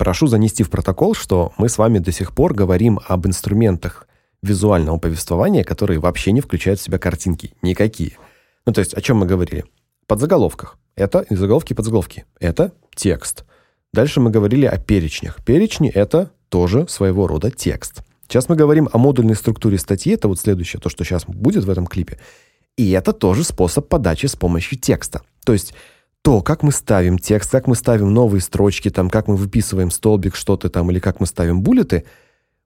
Прошу занести в протокол, что мы с вами до сих пор говорим об инструментах визуального повествования, которые вообще не включают в себя картинки никакие. Ну, то есть, о чем мы говорили? Подзаголовках. Это и заголовки, подзаголовки. Это текст. Дальше мы говорили о перечнях. Перечни это тоже своего рода текст. Сейчас мы говорим о модульной структуре статьи, это вот следующее, то, что сейчас будет в этом клипе. И это тоже способ подачи с помощью текста. То есть то, как мы ставим текст, как мы ставим новые строчки, там, как мы выписываем столбик, что-то там, или как мы ставим буллеты,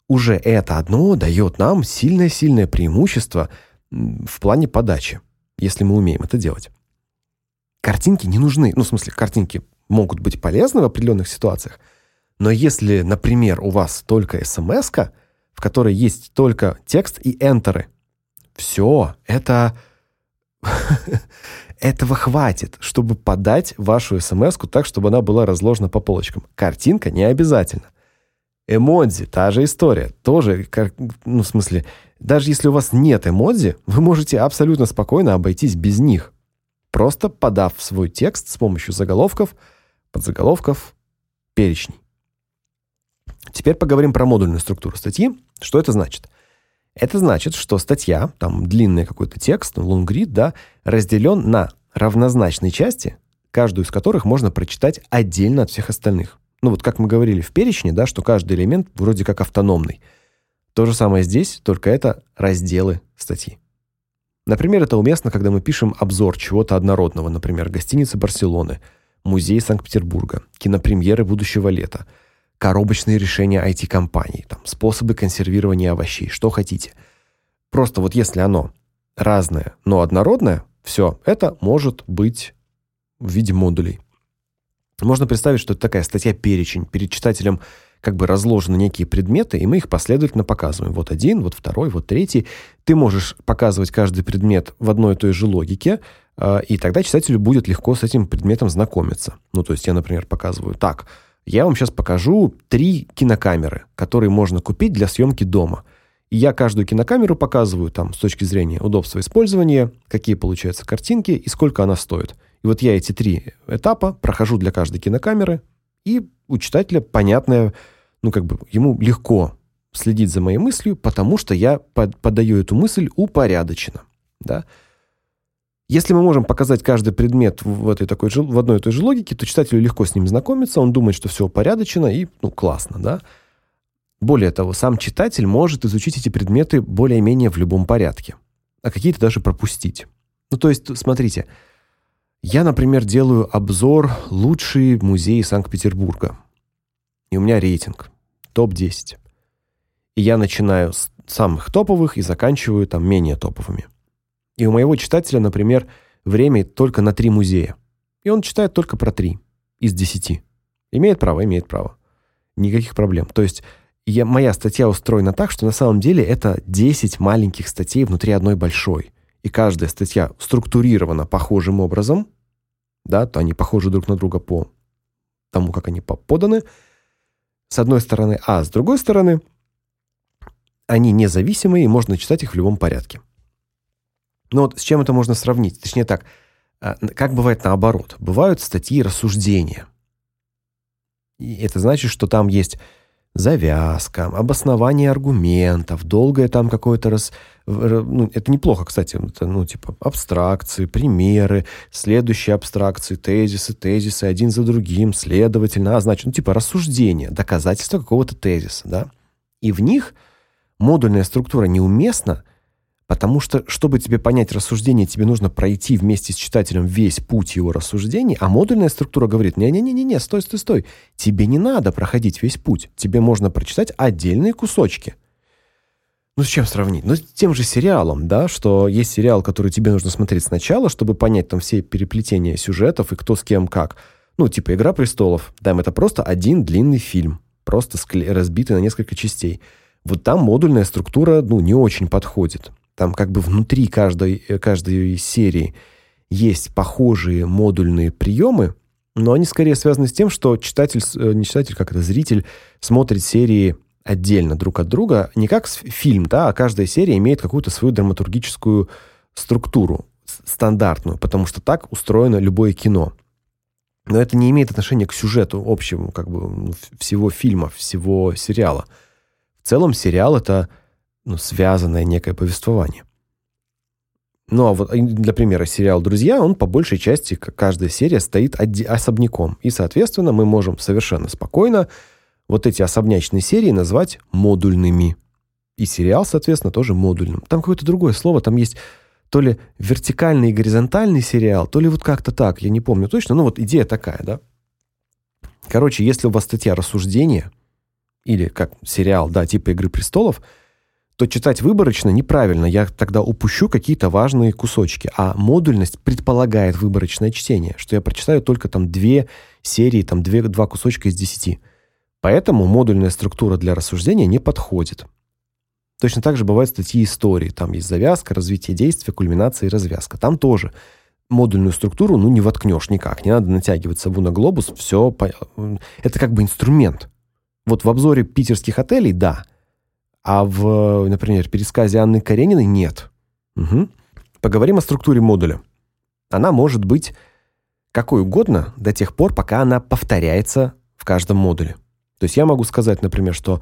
уже это одно дает нам сильное-сильное преимущество в плане подачи, если мы умеем это делать. Картинки не нужны. Ну, в смысле, картинки могут быть полезны в определенных ситуациях, но если, например, у вас только смс-ка, в которой есть только текст и энтеры, все, это этого хватит, чтобы подать вашу смс-ку так, чтобы она была разложена по полочкам. Картинка не обязательно. Эмодзи та же история, тоже, как, ну, в смысле, даже если у вас нет эмодзи, вы можете абсолютно спокойно обойтись без них, просто подав свой текст с помощью заголовков, подзаголовков, перечней. Теперь поговорим про модульную структуру статьи. Что это значит? Это значит, что статья, там длинный какой-то текст, лонгрид, да, разделен на равнозначные части, каждую из которых можно прочитать отдельно от всех остальных. Ну вот как мы говорили в перечне, да, что каждый элемент вроде как автономный. То же самое здесь, только это разделы статьи. Например, это уместно, когда мы пишем обзор чего-то однородного, например, гостиницы Барселоны, музей Санкт-Петербурга, кинопремьеры будущего лета – коробочные решения IT-компаний, там способы консервирования овощей, что хотите. Просто вот если оно разное, но однородное, все, это может быть в виде модулей. Можно представить, что это такая статья-перечень. Перед читателем как бы разложены некие предметы, и мы их последовательно показываем. Вот один, вот второй, вот третий. Ты можешь показывать каждый предмет в одной и той же логике, а, и тогда читателю будет легко с этим предметом знакомиться. Ну, то есть я, например, показываю так – я вам сейчас покажу три кинокамеры, которые можно купить для съемки дома. И я каждую кинокамеру показываю там с точки зрения удобства использования, какие получаются картинки и сколько она стоит. И вот я эти три этапа прохожу для каждой кинокамеры, и у читателя понятное, ну как бы ему легко следить за моей мыслью, потому что я под, подаю эту мысль упорядоченно, да? Если мы можем показать каждый предмет в этой такой же в одной и той же логике, то читателю легко с ним знакомиться, он думает, что все упорядочено и, ну, классно, да? Более того, сам читатель может изучить эти предметы более-менее в любом порядке, а какие-то даже пропустить. Ну, то есть, смотрите, я, например, делаю обзор лучшие музеи Санкт-Петербурга. И у меня рейтинг топ-10. И я начинаю с самых топовых и заканчиваю там менее топовыми. И у моего читателя, например, время только на три музея. И он читает только про три из десяти. Имеет право, имеет право. Никаких проблем. То есть я, моя статья устроена так, что на самом деле это 10 маленьких статей внутри одной большой. И каждая статья структурирована похожим образом, да, то они похожи друг на друга по тому, как они поданы. С одной стороны, а с другой стороны, они независимые, и можно читать их в любом порядке. Но вот с чем это можно сравнить? Точнее так, а, как бывает наоборот? Бывают статьи рассуждения. И это значит, что там есть завязка, обоснование аргументов, долгое там какое-то раз ну это неплохо, кстати, это ну типа абстракции, примеры, следующие абстракции, тезисы, тезисы один за другим, следовательно, а значит, ну типа рассуждение, доказательство какого-то тезиса, да? И в них модульная структура неуместна, Потому что, чтобы тебе понять рассуждение, тебе нужно пройти вместе с читателем весь путь его рассуждений, а модульная структура говорит: "Не-не-не-не, стой, стой, стой. Тебе не надо проходить весь путь. Тебе можно прочитать отдельные кусочки". Ну с чем сравнить? Ну с тем же сериалом, да, что есть сериал, который тебе нужно смотреть сначала, чтобы понять там все переплетения сюжетов и кто с кем как. Ну, типа Игра престолов. Там это просто один длинный фильм, просто разбитый на несколько частей. Вот там модульная структура, ну, не очень подходит. Там как бы внутри каждой э, каждой серии есть похожие модульные приемы, но они скорее связаны с тем, что читатель, э, не читатель, как это зритель смотрит серии отдельно друг от друга, не как фильм, да, а каждая серия имеет какую-то свою драматургическую структуру стандартную, потому что так устроено любое кино. Но это не имеет отношения к сюжету общему, как бы всего фильма, всего сериала. В целом сериал это ну, связанное некое повествование. Ну а вот для примера сериал Друзья, он по большей части каждая серия стоит особняком, и соответственно мы можем совершенно спокойно вот эти особнячные серии назвать модульными. И сериал, соответственно, тоже модульным. Там какое-то другое слово, там есть то ли вертикальный и горизонтальный сериал, то ли вот как-то так, я не помню точно, но вот идея такая, да. Короче, если у вас статья рассуждения или как сериал, да, типа Игры престолов, то читать выборочно неправильно. Я тогда упущу какие-то важные кусочки. А модульность предполагает выборочное чтение, что я прочитаю только там две серии, там две два кусочка из десяти. Поэтому модульная структура для рассуждения не подходит. Точно так же бывают статьи истории. Там есть завязка, развитие действия, кульминация и развязка. Там тоже модульную структуру ну не воткнешь никак. Не надо натягивать сову на глобус, все по... это как бы инструмент. Вот в обзоре питерских отелей да, а в, например, пересказе Анны Карениной нет. Угу. Поговорим о структуре модуля. Она может быть какой угодно до тех пор, пока она повторяется в каждом модуле. То есть я могу сказать, например, что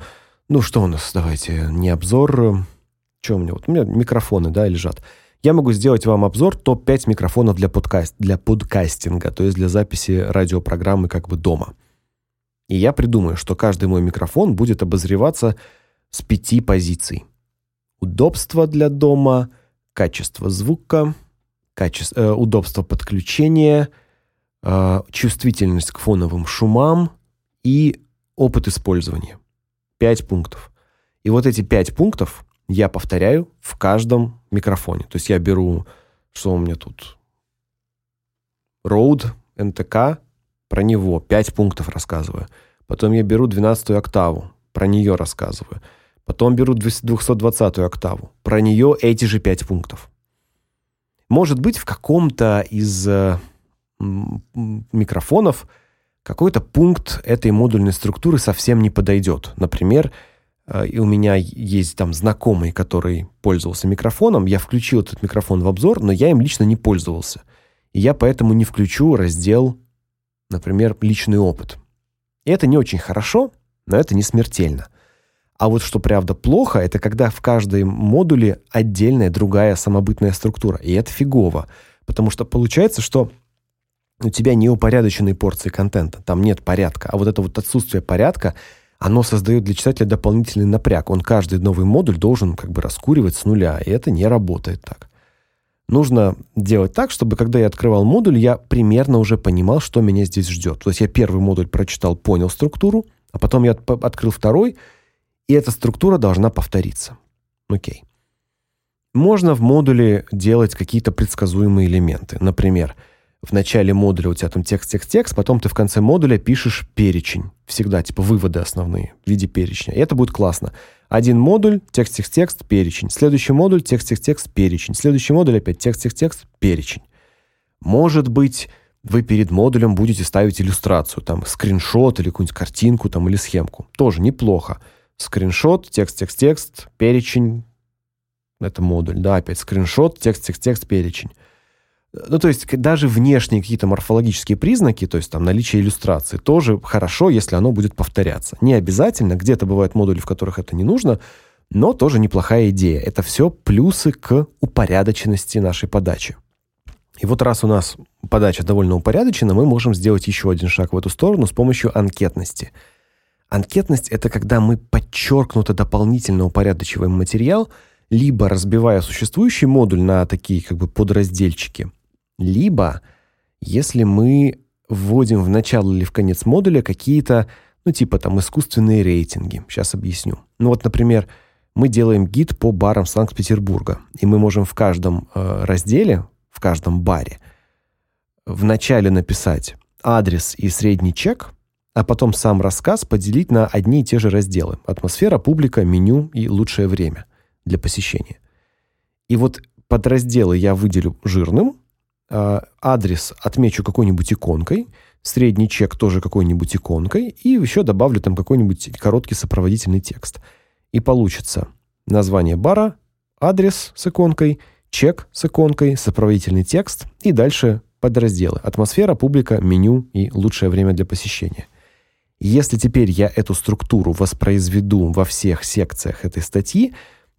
ну что у нас, давайте, не обзор, что у меня? Вот у меня микрофоны, да, лежат. Я могу сделать вам обзор топ-5 микрофонов для подкаст для подкастинга, то есть для записи радиопрограммы как бы дома. И я придумаю, что каждый мой микрофон будет обозреваться с пяти позиций. Удобство для дома, качество звука, качество э, удобство подключения, э, чувствительность к фоновым шумам и опыт использования. Пять пунктов. И вот эти пять пунктов я повторяю в каждом микрофоне. То есть я беру, что у меня тут? Rode NTK, про него пять пунктов рассказываю. Потом я беру 12 октаву, про нее рассказываю. Потом беру 220 октаву, про нее эти же пять пунктов. Может быть, в каком-то из э, микрофонов какой-то пункт этой модульной структуры совсем не подойдет. Например, э, и у меня есть там знакомый, который пользовался микрофоном, я включил этот микрофон в обзор, но я им лично не пользовался. И я поэтому не включу раздел, например, личный опыт. И это не очень хорошо, но это не смертельно. А вот что правда плохо, это когда в каждом модуле отдельная другая самобытная структура, и это фигово, потому что получается, что у тебя неупорядоченные порции контента, там нет порядка. А вот это вот отсутствие порядка, оно создает для читателя дополнительный напряг. Он каждый новый модуль должен как бы раскуривать с нуля, и это не работает так. Нужно делать так, чтобы когда я открывал модуль, я примерно уже понимал, что меня здесь ждет. То есть я первый модуль прочитал, понял структуру, а потом я открыл второй, и эта структура должна повториться. О'кей. Можно в модуле делать какие-то предсказуемые элементы. Например, в начале модуля у тебя там текст, текст, текст, потом ты в конце модуля пишешь перечень. Всегда, типа, выводы основные в виде перечня. И это будет классно. Один модуль, текст, текст, текст, перечень. Следующий модуль, текст, текст, текст, перечень. Следующий модуль опять текст, текст, текст, перечень. Может быть, вы перед модулем будете ставить иллюстрацию, там, скриншот или какую-нибудь картинку там или схемку. Тоже неплохо. Скриншот, текст, текст, текст, перечень. Это модуль, да, опять скриншот, текст, текст, текст, перечень. Ну, то есть даже внешние какие-то морфологические признаки, то есть там наличие иллюстрации, тоже хорошо, если оно будет повторяться. Не обязательно, где-то бывают модули, в которых это не нужно, но тоже неплохая идея. Это все плюсы к упорядоченности нашей подачи. И вот раз у нас подача довольно упорядочена, мы можем сделать еще один шаг в эту сторону с помощью анкетности. Анкетность это когда мы подчеркнуто дополнительно упорядочиваем материал, либо разбивая существующий модуль на такие как бы подразделчики, либо, если мы вводим в начало или в конец модуля какие-то, ну, типа там искусственные рейтинги. Сейчас объясню. Ну, вот, например, мы делаем гид по барам Санкт-Петербурга, и мы можем в каждом э, разделе, в каждом баре в начале написать адрес и средний чек, а потом сам рассказ поделить на одни и те же разделы: атмосфера, публика, меню и лучшее время для посещения. И вот подразделы я выделю жирным, а, адрес отмечу какой-нибудь иконкой, средний чек тоже какой-нибудь иконкой и еще добавлю там какой-нибудь короткий сопроводительный текст. И получится название бара, адрес с иконкой, чек с иконкой, сопроводительный текст и дальше подразделы: атмосфера, публика, меню и лучшее время для посещения. Если теперь я эту структуру воспроизведу во всех секциях этой статьи,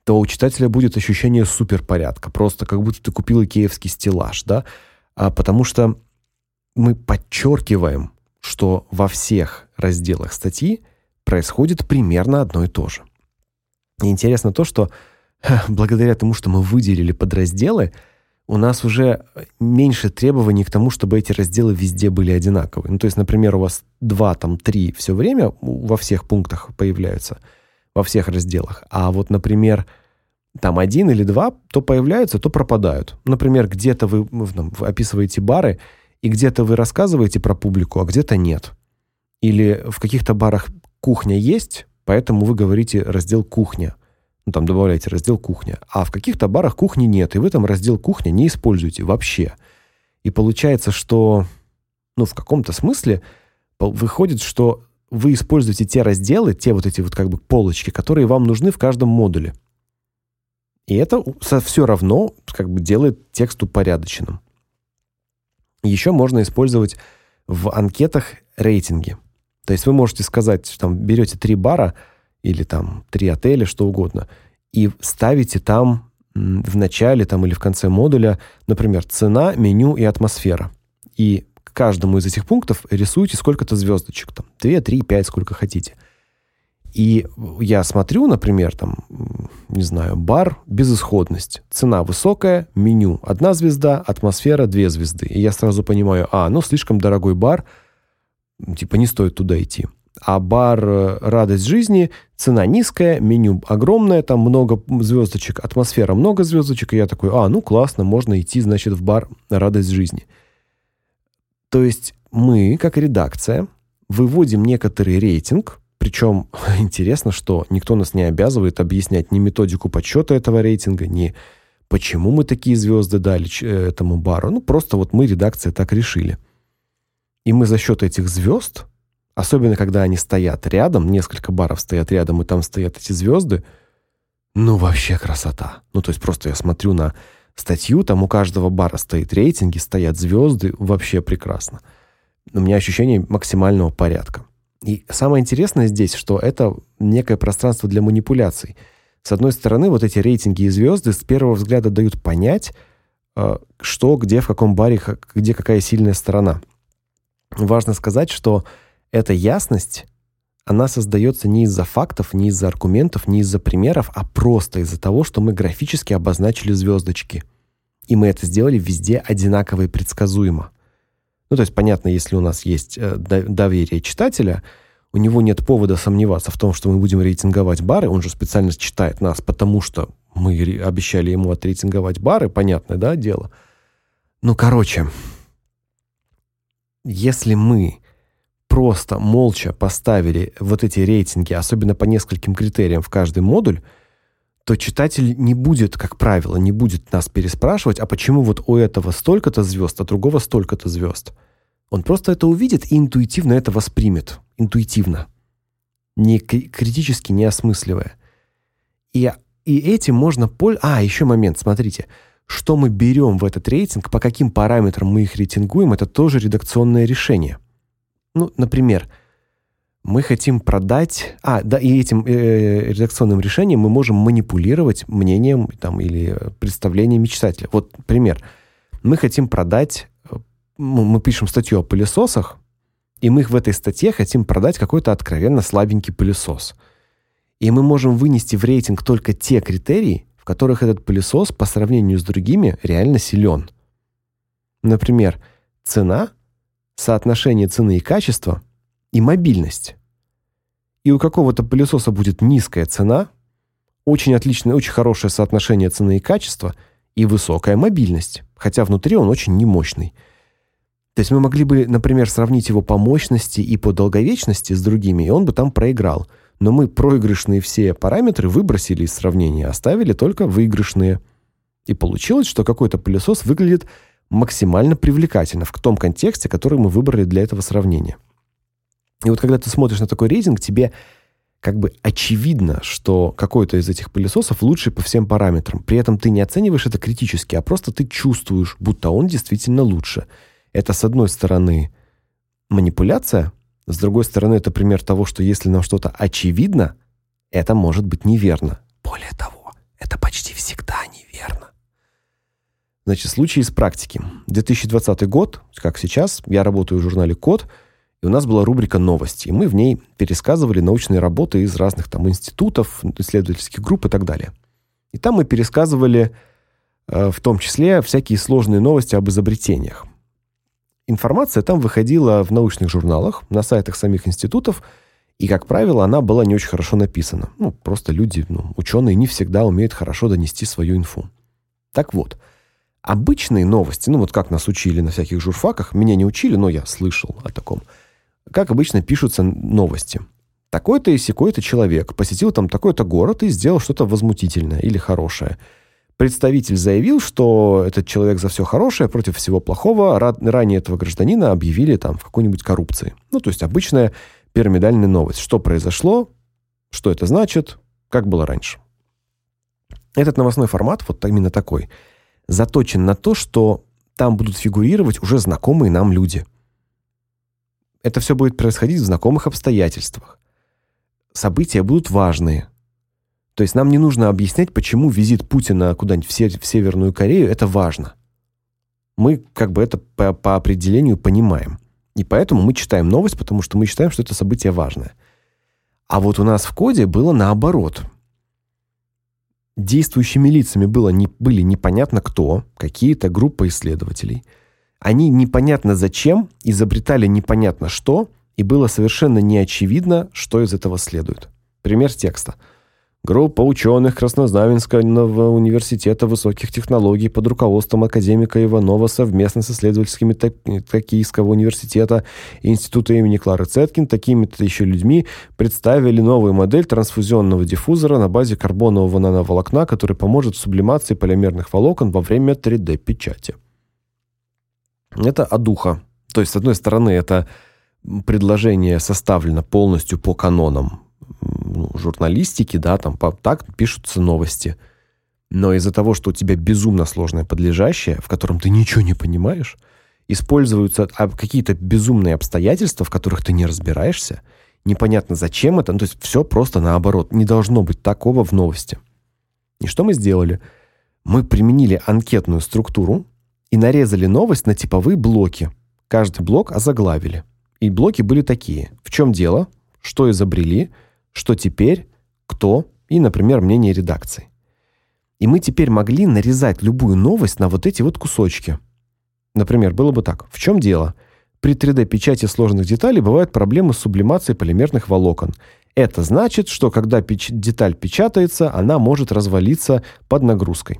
то у читателя будет ощущение суперпорядка, просто как будто ты купил икеевский стеллаж, да? А потому что мы подчеркиваем, что во всех разделах статьи происходит примерно одно и то же. И интересно то, что благодаря тому, что мы выделили подразделы, у нас уже меньше требований к тому, чтобы эти разделы везде были одинаковые. Ну, то есть, например, у вас два, там, три все время во всех пунктах появляются, во всех разделах. А вот, например, там один или два то появляются, то пропадают. Например, где-то вы, там, вы описываете бары, и где-то вы рассказываете про публику, а где-то нет. Или в каких-то барах кухня есть, поэтому вы говорите раздел кухня. Ну там добавляете раздел кухня. А в каких-то барах кухни нет, и вы там раздел кухня не используете вообще. И получается, что ну в каком-то смысле выходит, что вы используете те разделы, те вот эти вот как бы полочки, которые вам нужны в каждом модуле. И это все равно как бы делает текст упорядоченным. Еще можно использовать в анкетах рейтинги. То есть вы можете сказать, что там берете три бара или там три отеля, что угодно, и ставите там в начале там или в конце модуля, например, цена, меню и атмосфера. И к каждому из этих пунктов рисуйте сколько-то звездочек, там 2, 3, 5, сколько хотите. И я смотрю, например, там, не знаю, бар безысходность. Цена высокая, меню одна звезда, атмосфера две звезды. И я сразу понимаю, а, ну слишком дорогой бар, типа не стоит туда идти. А бар э, Радость жизни, цена низкая, меню огромное, там много звездочек, атмосфера много звездочек, и я такой: "А, ну классно, можно идти, значит, в бар Радость жизни". То есть мы, как редакция, выводим некоторый рейтинг, причем интересно, что никто нас не обязывает объяснять ни методику подсчета этого рейтинга, ни почему мы такие звезды дали э, этому бару. Ну, просто вот мы, редакция, так решили. И мы за счет этих звезд, особенно когда они стоят рядом, несколько баров стоят рядом, и там стоят эти звезды, ну, вообще красота. Ну, то есть просто я смотрю на статью, там у каждого бара стоит рейтинги, стоят звезды, вообще прекрасно. У меня ощущение максимального порядка. И самое интересное здесь, что это некое пространство для манипуляций. С одной стороны, вот эти рейтинги и звезды с первого взгляда дают понять, э, что, где, в каком баре, где какая сильная сторона. Важно сказать, что эта ясность, она создается не из-за фактов, не из-за аргументов, не из-за примеров, а просто из-за того, что мы графически обозначили звездочки. И мы это сделали везде одинаково и предсказуемо. Ну, то есть, понятно, если у нас есть э, доверие читателя, у него нет повода сомневаться в том, что мы будем рейтинговать бары, он же специально читает нас, потому что мы обещали ему отрейтинговать бары, понятное, да, дело. Ну, короче, если мы просто молча поставили вот эти рейтинги, особенно по нескольким критериям в каждый модуль, то читатель не будет, как правило, не будет нас переспрашивать, а почему вот у этого столько-то звезд, а другого столько-то звезд. Он просто это увидит и интуитивно это воспримет. Интуитивно. Не критически не осмысливая. И, и этим можно... Пол... А, еще момент, смотрите. Что мы берем в этот рейтинг, по каким параметрам мы их рейтингуем, это тоже редакционное решение. Ну, например, мы хотим продать, а, да, и этим э, редакционным решением мы можем манипулировать мнением там или представлением читателя. Вот пример. Мы хотим продать мы пишем статью о пылесосах, и мы в этой статье хотим продать какой-то откровенно слабенький пылесос. И мы можем вынести в рейтинг только те критерии, в которых этот пылесос по сравнению с другими реально силен. Например, цена, соотношение цены и качества и мобильность. И у какого-то пылесоса будет низкая цена, очень отличное, очень хорошее соотношение цены и качества и высокая мобильность, хотя внутри он очень немощный. То есть мы могли бы, например, сравнить его по мощности и по долговечности с другими, и он бы там проиграл. Но мы проигрышные все параметры выбросили из сравнения, оставили только выигрышные. И получилось, что какой-то пылесос выглядит максимально привлекательно в том контексте, который мы выбрали для этого сравнения. И вот когда ты смотришь на такой рейтинг, тебе как бы очевидно, что какой-то из этих пылесосов лучше по всем параметрам. При этом ты не оцениваешь это критически, а просто ты чувствуешь, будто он действительно лучше. Это с одной стороны манипуляция, с другой стороны это пример того, что если нам что-то очевидно, это может быть неверно. Более того, это почти всегда. Значит, случай из практики. 2020 год, как сейчас, я работаю в журнале Код, и у нас была рубрика новости, и мы в ней пересказывали научные работы из разных там институтов, исследовательских групп и так далее. И там мы пересказывали э, в том числе всякие сложные новости об изобретениях. Информация там выходила в научных журналах, на сайтах самих институтов, и, как правило, она была не очень хорошо написана. Ну, просто люди, ну, ученые не всегда умеют хорошо донести свою инфу. Так вот, обычные новости, ну вот как нас учили на всяких журфаках, меня не учили, но я слышал о таком. Как обычно пишутся новости. Такой-то и сякой-то человек посетил там такой-то город и сделал что-то возмутительное или хорошее. Представитель заявил, что этот человек за все хорошее против всего плохого. Ранее этого гражданина объявили там в какой-нибудь коррупции. Ну, то есть обычная пирамидальная новость. Что произошло? Что это значит? Как было раньше? Этот новостной формат вот именно такой заточен на то, что там будут фигурировать уже знакомые нам люди. Это все будет происходить в знакомых обстоятельствах. События будут важные. То есть нам не нужно объяснять, почему визит Путина куда-нибудь в, Северную Корею это важно. Мы как бы это по, по определению понимаем. И поэтому мы читаем новость, потому что мы считаем, что это событие важное. А вот у нас в коде было наоборот. Действующими лицами было не были непонятно кто, какие-то группы исследователей. Они непонятно зачем изобретали непонятно что, и было совершенно неочевидно, что из этого следует. Пример текста. Группа ученых Краснознаменского университета высоких технологий под руководством академика Иванова совместно с исследовательскими Токийского университета и института имени Клары Цеткин такими-то еще людьми представили новую модель трансфузионного диффузора на базе карбонового нановолокна, который поможет в сублимации полимерных волокон во время 3D-печати. Это адуха. То есть, с одной стороны, это предложение составлено полностью по канонам ну, журналистики, да, там по, так пишутся новости. Но из-за того, что у тебя безумно сложное подлежащее, в котором ты ничего не понимаешь, используются какие-то безумные обстоятельства, в которых ты не разбираешься, непонятно зачем это, ну, то есть все просто наоборот. Не должно быть такого в новости. И что мы сделали? Мы применили анкетную структуру и нарезали новость на типовые блоки. Каждый блок озаглавили. И блоки были такие: в чем дело, что изобрели, что теперь, кто и, например, мнение редакции. И мы теперь могли нарезать любую новость на вот эти вот кусочки. Например, было бы так: в чем дело? При 3D-печати сложных деталей бывают проблемы с сублимацией полимерных волокон. Это значит, что когда печ деталь печатается, она может развалиться под нагрузкой.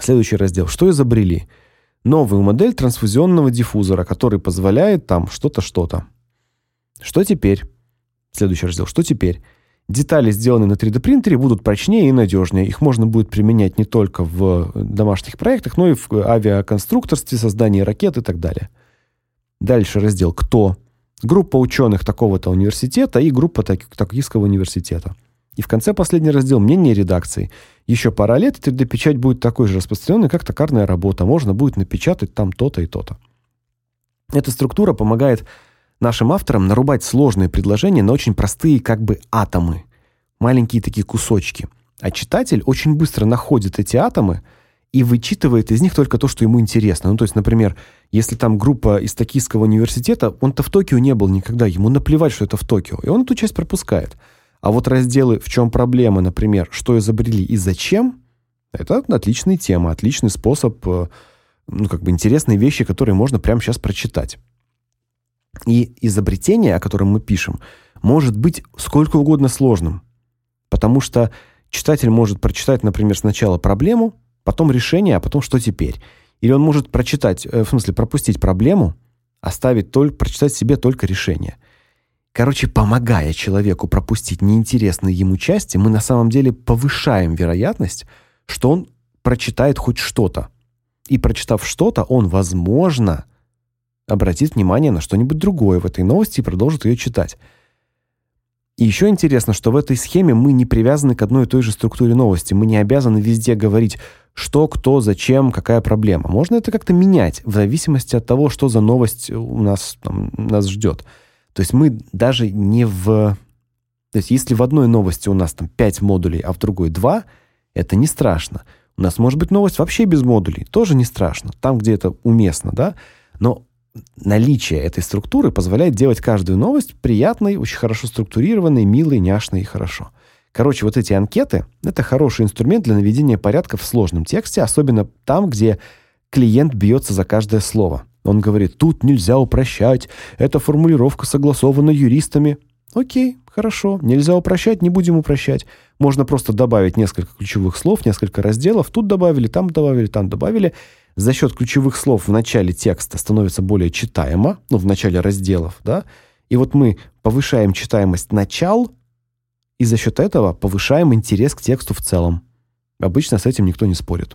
Следующий раздел. Что изобрели? Новую модель трансфузионного диффузора, который позволяет там что-то что-то. Что теперь? Следующий раздел. Что теперь? Детали, сделанные на 3D принтере, будут прочнее и надежнее. Их можно будет применять не только в домашних проектах, но и в авиаконструкторстве, создании ракет и так далее. Дальше раздел «Кто?». Группа ученых такого-то университета и группа Токийского университета. И в конце последний раздел «Мнение редакции». Еще пара лет, и 3D-печать будет такой же распространенной, как токарная работа. Можно будет напечатать там то-то и то-то. Эта структура помогает нашим авторам нарубать сложные предложения на очень простые как бы атомы, маленькие такие кусочки. А читатель очень быстро находит эти атомы и вычитывает из них только то, что ему интересно. Ну, то есть, например, если там группа из Токийского университета, он-то в Токио не был никогда, ему наплевать, что это в Токио, и он эту часть пропускает. А вот разделы «В чем проблема», например, «Что изобрели и зачем» — это отличная тема, отличный способ, э, ну, как бы интересные вещи, которые можно прямо сейчас прочитать. И изобретение, о котором мы пишем, может быть сколько угодно сложным, потому что читатель может прочитать, например, сначала проблему, потом решение, а потом что теперь. Или он может прочитать, э, в смысле пропустить проблему, оставить только прочитать себе только решение. Короче, помогая человеку пропустить неинтересные ему части, мы на самом деле повышаем вероятность, что он прочитает хоть что-то. И прочитав что-то, он, возможно, обратит внимание на что-нибудь другое в этой новости и продолжит ее читать. И еще интересно, что в этой схеме мы не привязаны к одной и той же структуре новости. Мы не обязаны везде говорить, что, кто, зачем, какая проблема. Можно это как-то менять в зависимости от того, что за новость у нас там, нас ждет. То есть мы даже не в... То есть если в одной новости у нас там 5 модулей, а в другой 2, это не страшно. У нас может быть новость вообще без модулей, тоже не страшно, там, где это уместно, да? Но наличие этой структуры позволяет делать каждую новость приятной, очень хорошо структурированной, милой, няшной и хорошо. Короче, вот эти анкеты — это хороший инструмент для наведения порядка в сложном тексте, особенно там, где клиент бьется за каждое слово. Он говорит, тут нельзя упрощать, эта формулировка согласована юристами. Окей, хорошо, нельзя упрощать, не будем упрощать. Можно просто добавить несколько ключевых слов, несколько разделов, тут добавили, там добавили, там добавили — за счет ключевых слов в начале текста становится более читаемо, ну, в начале разделов, да, и вот мы повышаем читаемость начал, и за счет этого повышаем интерес к тексту в целом. Обычно с этим никто не спорит.